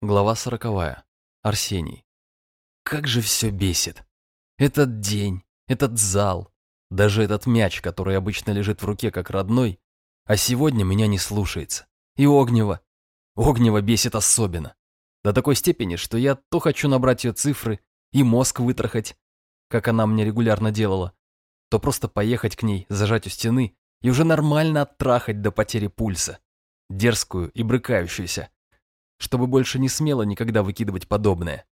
Глава сороковая. Арсений. Как же все бесит. Этот день, этот зал, даже этот мяч, который обычно лежит в руке как родной, а сегодня меня не слушается. И Огнева. Огнева бесит особенно. До такой степени, что я то хочу набрать ее цифры и мозг вытрахать, как она мне регулярно делала, то просто поехать к ней, зажать у стены и уже нормально оттрахать до потери пульса. Дерзкую и брыкающуюся. Чтобы больше не смело никогда выкидывать подобное.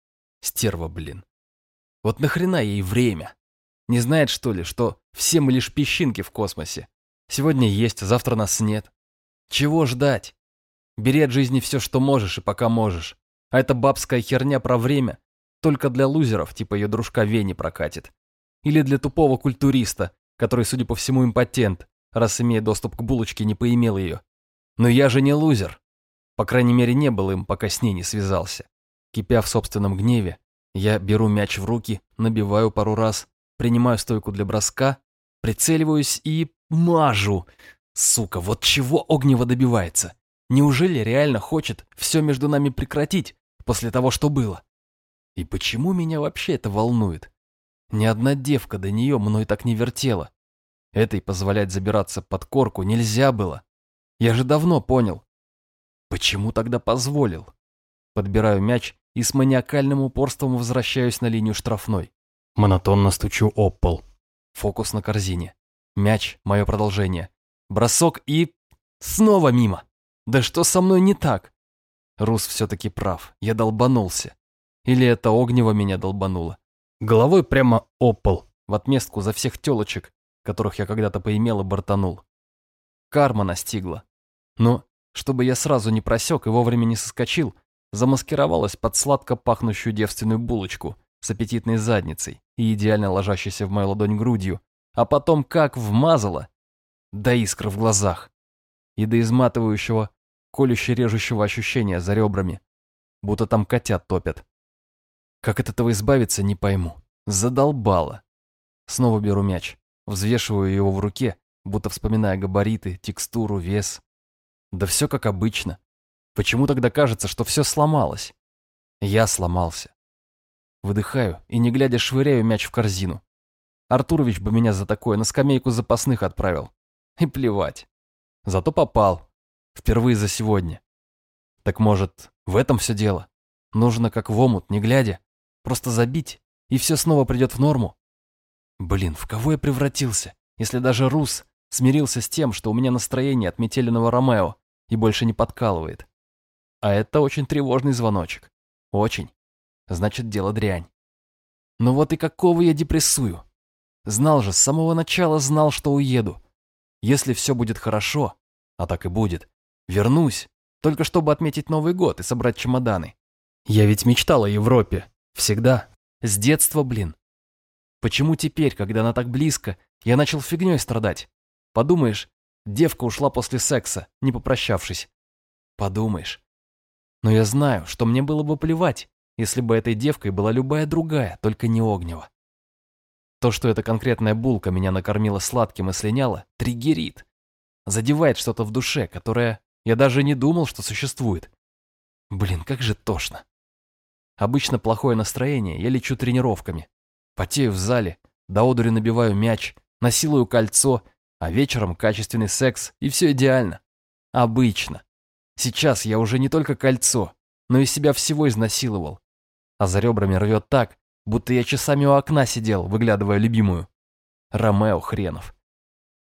Стерва, блин. Вот нахрена ей время? Не знает, что ли, что все мы лишь песчинки в космосе? Сегодня есть, завтра нас нет. Чего ждать? Бери от жизни все, что можешь и пока можешь. А эта бабская херня про время только для лузеров, типа ее дружка Вени прокатит. Или для тупого культуриста, который, судя по всему, импотент, раз имея доступ к булочке, не поимел ее. Но я же не лузер. По крайней мере, не был им, пока с ней не связался. Кипя в собственном гневе, я беру мяч в руки, набиваю пару раз, принимаю стойку для броска, прицеливаюсь и мажу. Сука, вот чего Огнева добивается? Неужели реально хочет все между нами прекратить после того, что было? И почему меня вообще это волнует? Ни одна девка до нее мной так не вертела. Этой позволять забираться под корку нельзя было. Я же давно понял. Почему тогда позволил? Подбираю мяч и с маниакальным упорством возвращаюсь на линию штрафной. Монотонно стучу об пол. Фокус на корзине. Мяч — мое продолжение. Бросок и... Снова мимо. Да что со мной не так? Рус все-таки прав. Я долбанулся. Или это Огнево меня долбануло. Головой прямо об пол, в отместку за всех телочек, которых я когда-то поимел и бортанул. Карма настигла. Но, чтобы я сразу не просек и вовремя не соскочил, замаскировалась под сладко пахнущую девственную булочку с аппетитной задницей и идеально ложащейся в мою ладонь грудью, а потом как вмазала, до искр в глазах и до изматывающего, колюще-режущего ощущения за ребрами, будто там котят топят. Как от этого избавиться, не пойму. Задолбало. Снова беру мяч, взвешиваю его в руке, будто вспоминая габариты, текстуру, вес. Да все как обычно. Почему тогда кажется, что все сломалось? Я сломался. Выдыхаю и, не глядя, швыряю мяч в корзину. Артурович бы меня за такое на скамейку запасных отправил. И плевать. Зато попал. Впервые за сегодня. Так может, в этом все дело? Нужно как в омут, не глядя. Просто забить, и все снова придет в норму. Блин, в кого я превратился, если даже Рус смирился с тем, что у меня настроение от метеленного Ромео и больше не подкалывает. А это очень тревожный звоночек. Очень. Значит, дело дрянь. Но вот и какого я депрессую. Знал же, с самого начала знал, что уеду. Если все будет хорошо, а так и будет, вернусь, только чтобы отметить Новый год и собрать чемоданы. Я ведь мечтал о Европе. Всегда. С детства, блин. Почему теперь, когда она так близко, я начал фигней страдать? Подумаешь, девка ушла после секса, не попрощавшись. Подумаешь. Но я знаю, что мне было бы плевать, если бы этой девкой была любая другая, только не Огнева. То, что эта конкретная булка меня накормила сладким и слиняла, триггерит. Задевает что-то в душе, которое я даже не думал, что существует. Блин, как же тошно. Обычно плохое настроение я лечу тренировками. Потею в зале, до одури набиваю мяч, насилую кольцо, а вечером качественный секс, и все идеально. Обычно. Сейчас я уже не только кольцо, но и себя всего изнасиловал. А за ребрами рвет так, будто я часами у окна сидел, выглядывая любимую. Ромео хренов.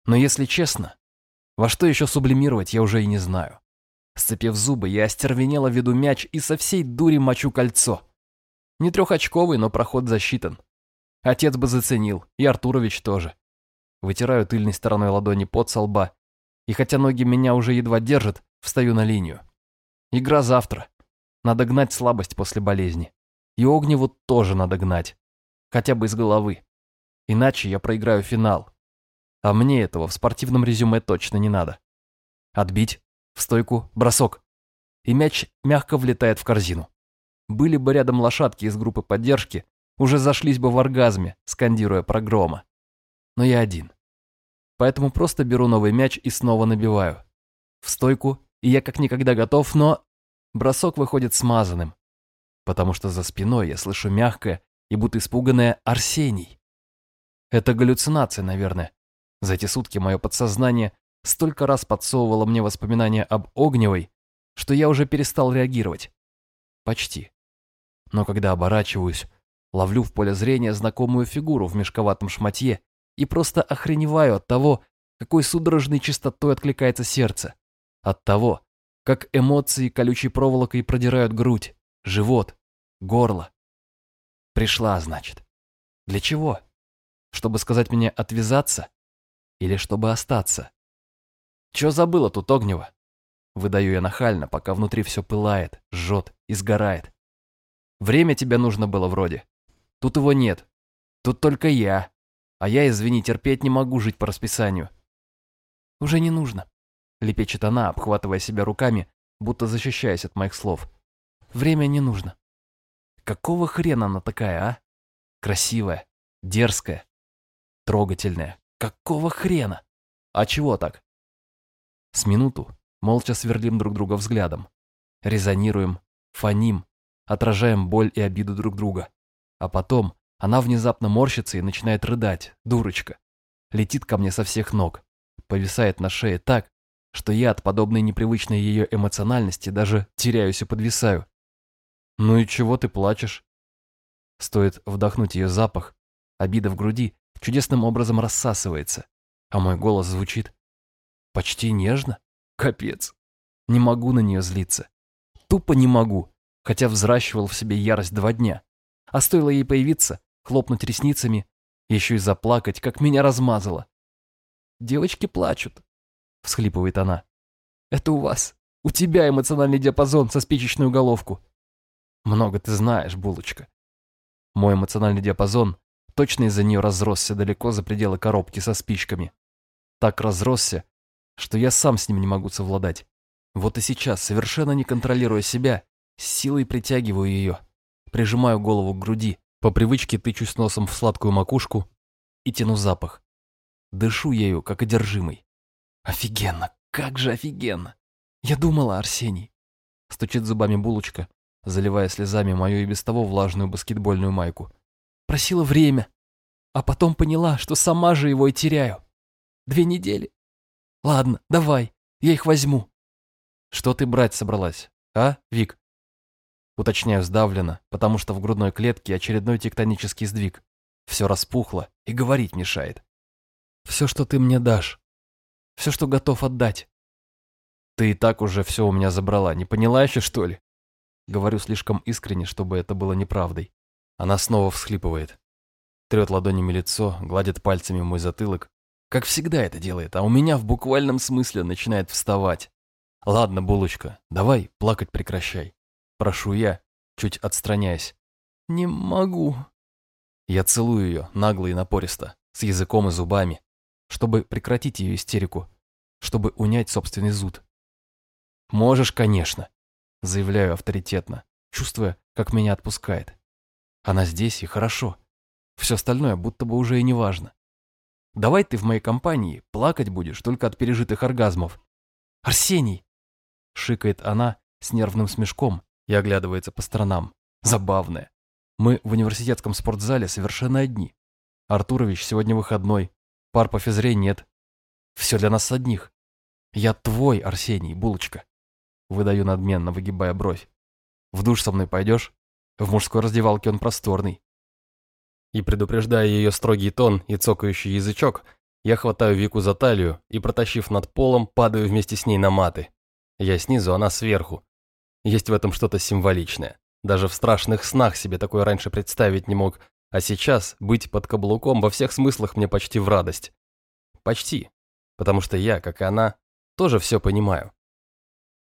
Но если честно, во что еще сублимировать я уже и не знаю. Сцепив зубы, я остервенело веду мяч и со всей дури мочу кольцо. Не трехочковый, но проход засчитан. Отец бы заценил, и Артурович тоже. Вытираю тыльной стороной ладони под со лба, и хотя ноги меня уже едва держат, встаю на линию. Игра завтра. Надо гнать слабость после болезни. И Огневу тоже надо гнать. Хотя бы из головы. Иначе я проиграю финал. А мне этого в спортивном резюме точно не надо. Отбить, в стойку, бросок. И мяч мягко влетает в корзину. Были бы рядом лошадки из группы поддержки, уже зашлись бы в оргазме, скандируя про грома. Но я один. Поэтому просто беру новый мяч и снова набиваю. В стойку, и я как никогда готов, но... бросок выходит смазанным, потому что за спиной я слышу мягкое и будто испуганное «Арсений». Это галлюцинация, наверное. За эти сутки мое подсознание столько раз подсовывало мне воспоминания об Огневой, что я уже перестал реагировать. Почти. Но когда оборачиваюсь, ловлю в поле зрения знакомую фигуру в мешковатом шматье и просто охреневаю от того, какой судорожной частотой откликается сердце. От того, как эмоции колючей проволокой продирают грудь, живот, горло. Пришла, значит. Для чего? Чтобы сказать мне отвязаться? Или чтобы остаться? Чё забыла тут Огнева? Выдаю я нахально, пока внутри все пылает, жжет и сгорает. Время тебе нужно было вроде. Тут его нет. Тут только я. А я, извини, терпеть не могу жить по расписанию. Уже не нужно. Лепечет она, обхватывая себя руками, будто защищаясь от моих слов. Время не нужно. Какого хрена она такая, а? Красивая, дерзкая, трогательная. Какого хрена? А чего так? С минуту молча сверлим друг друга взглядом. Резонируем, фоним, отражаем боль и обиду друг друга. А потом она внезапно морщится и начинает рыдать, дурочка. Летит ко мне со всех ног, повисает на шее так, что я от подобной непривычной ее эмоциональности даже теряюсь и подвисаю. «Ну и чего ты плачешь?» Стоит вдохнуть ее запах, обида в груди чудесным образом рассасывается, а мой голос звучит почти нежно. Капец. Не могу на нее злиться. Тупо не могу, хотя взращивал в себе ярость два дня. А стоило ей появиться, хлопнуть ресницами, еще и заплакать, как меня размазало. «Девочки плачут», — всхлипывает она. «Это у вас, у тебя эмоциональный диапазон со спичечную головку». «Много ты знаешь, булочка». Мой эмоциональный диапазон точно из-за нее разросся далеко за пределы коробки со спичками. Так разросся, что я сам с ним не могу совладать. Вот и сейчас, совершенно не контролируя себя, силой притягиваю ее, прижимаю голову к груди, по привычке тычусь носом в сладкую макушку и тяну запах. Дышу ею, как одержимый. Офигенно, как же офигенно. Я думала, Арсений. Стучит зубами булочка, заливая слезами мою и без того влажную баскетбольную майку. Просила время, а потом поняла, что сама же его и теряю. Две недели. Ладно, давай, я их возьму. Что ты брать собралась, а, Вик? Уточняю сдавленно, потому что в грудной клетке очередной тектонический сдвиг. Все распухло и говорить мешает. Все, что ты мне дашь. Все, что готов отдать. Ты и так уже все у меня забрала, не поняла еще, что ли? Говорю слишком искренне, чтобы это было неправдой. Она снова всхлипывает. Трет ладонями лицо, гладит пальцами мой затылок, как всегда это делает, а у меня в буквальном смысле начинает вставать. Ладно, булочка, давай плакать прекращай. Прошу я, чуть отстраняясь. Не могу. Я целую ее, нагло и напористо, с языком и зубами, чтобы прекратить ее истерику, чтобы унять собственный зуд. Можешь, конечно, заявляю авторитетно, чувствуя, как меня отпускает. Она здесь и хорошо. Все остальное будто бы уже и не важно. Давай ты в моей компании плакать будешь только от пережитых оргазмов. Арсений!» Шикает она с нервным смешком и оглядывается по сторонам. Забавная. Мы в университетском спортзале совершенно одни. Артурович сегодня выходной. Пар по физре нет. Все для нас одних. Я твой, Арсений, булочка. Выдаю надменно, выгибая бровь. В душ со мной пойдешь? В мужской раздевалке он просторный. И предупреждая ее строгий тон и цокающий язычок, я хватаю Вику за талию и, протащив над полом, падаю вместе с ней на маты. Я снизу, она сверху. Есть в этом что-то символичное. Даже в страшных снах себе такое раньше представить не мог, а сейчас быть под каблуком во всех смыслах мне почти в радость. Почти. Потому что я, как и она, тоже все понимаю.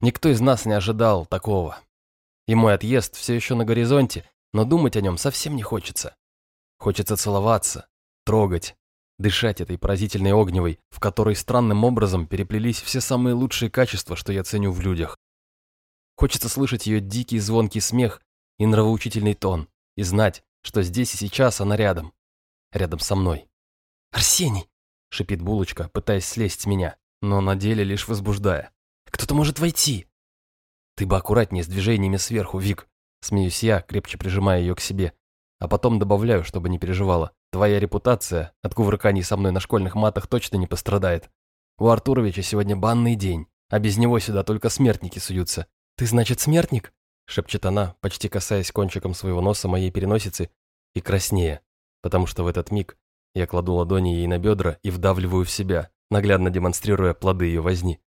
Никто из нас не ожидал такого. И мой отъезд все еще на горизонте, но думать о нем совсем не хочется. Хочется целоваться, трогать, дышать этой поразительной огневой, в которой странным образом переплелись все самые лучшие качества, что я ценю в людях. Хочется слышать ее дикий звонкий смех и нравоучительный тон, и знать, что здесь и сейчас она рядом, рядом со мной. «Арсений!» — шипит булочка, пытаясь слезть с меня, но на деле лишь возбуждая. «Кто-то может войти!» Ты бы аккуратнее с движениями сверху, Вик. Смеюсь я, крепче прижимая ее к себе. А потом добавляю, чтобы не переживала. Твоя репутация от кувырканий со мной на школьных матах точно не пострадает. У Артуровича сегодня банный день, а без него сюда только смертники суются. Ты, значит, смертник? Шепчет она, почти касаясь кончиком своего носа моей переносицы, и краснее, потому что в этот миг я кладу ладони ей на бедра и вдавливаю в себя, наглядно демонстрируя плоды ее возни.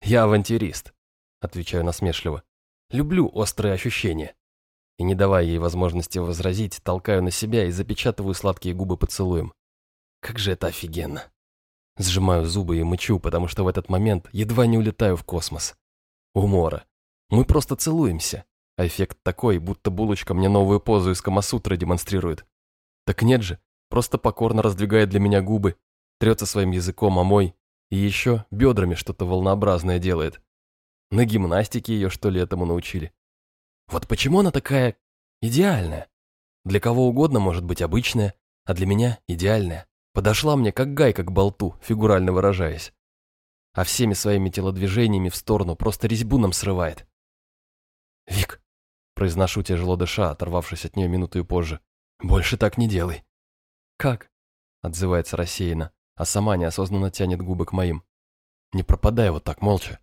«Я авантюрист», — отвечаю насмешливо. «Люблю острые ощущения». И не давая ей возможности возразить, толкаю на себя и запечатываю сладкие губы поцелуем. Как же это офигенно. Сжимаю зубы и мычу, потому что в этот момент едва не улетаю в космос. Умора. Мы просто целуемся. А эффект такой, будто булочка мне новую позу из Камасутры демонстрирует. Так нет же, просто покорно раздвигает для меня губы, трется своим языком о мой, и еще бедрами что-то волнообразное делает. На гимнастике ее, что ли, этому научили. Вот почему она такая идеальная? Для кого угодно может быть обычная, а для меня идеальная. Подошла мне как гайка к болту, фигурально выражаясь. А всеми своими телодвижениями в сторону просто резьбу нам срывает. «Вик», — произношу тяжело дыша, оторвавшись от нее минуту позже, — «больше так не делай». «Как?» — отзывается рассеянно, а сама неосознанно тянет губы к моим. «Не пропадай вот так молча.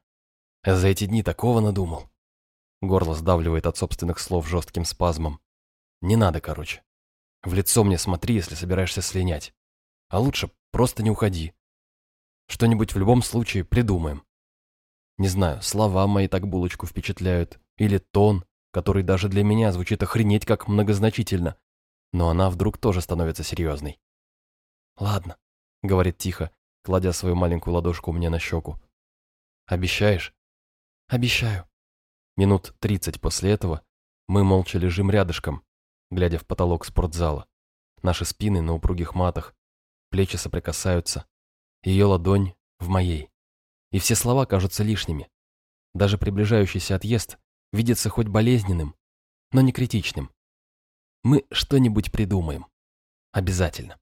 Я за эти дни такого надумал». Горло сдавливает от собственных слов жестким спазмом. «Не надо, короче. В лицо мне смотри, если собираешься слинять. А лучше просто не уходи. Что-нибудь в любом случае придумаем. Не знаю, слова мои так булочку впечатляют, или тон, который даже для меня звучит охренеть как многозначительно, но она вдруг тоже становится серьезной. «Ладно», — говорит тихо, кладя свою маленькую ладошку мне на щеку. «Обещаешь?» «Обещаю». Минут тридцать после этого мы молча лежим рядышком, глядя в потолок спортзала. Наши спины на упругих матах, плечи соприкасаются, ее ладонь в моей. И все слова кажутся лишними. Даже приближающийся отъезд видится хоть болезненным, но не критичным. Мы что-нибудь придумаем. Обязательно.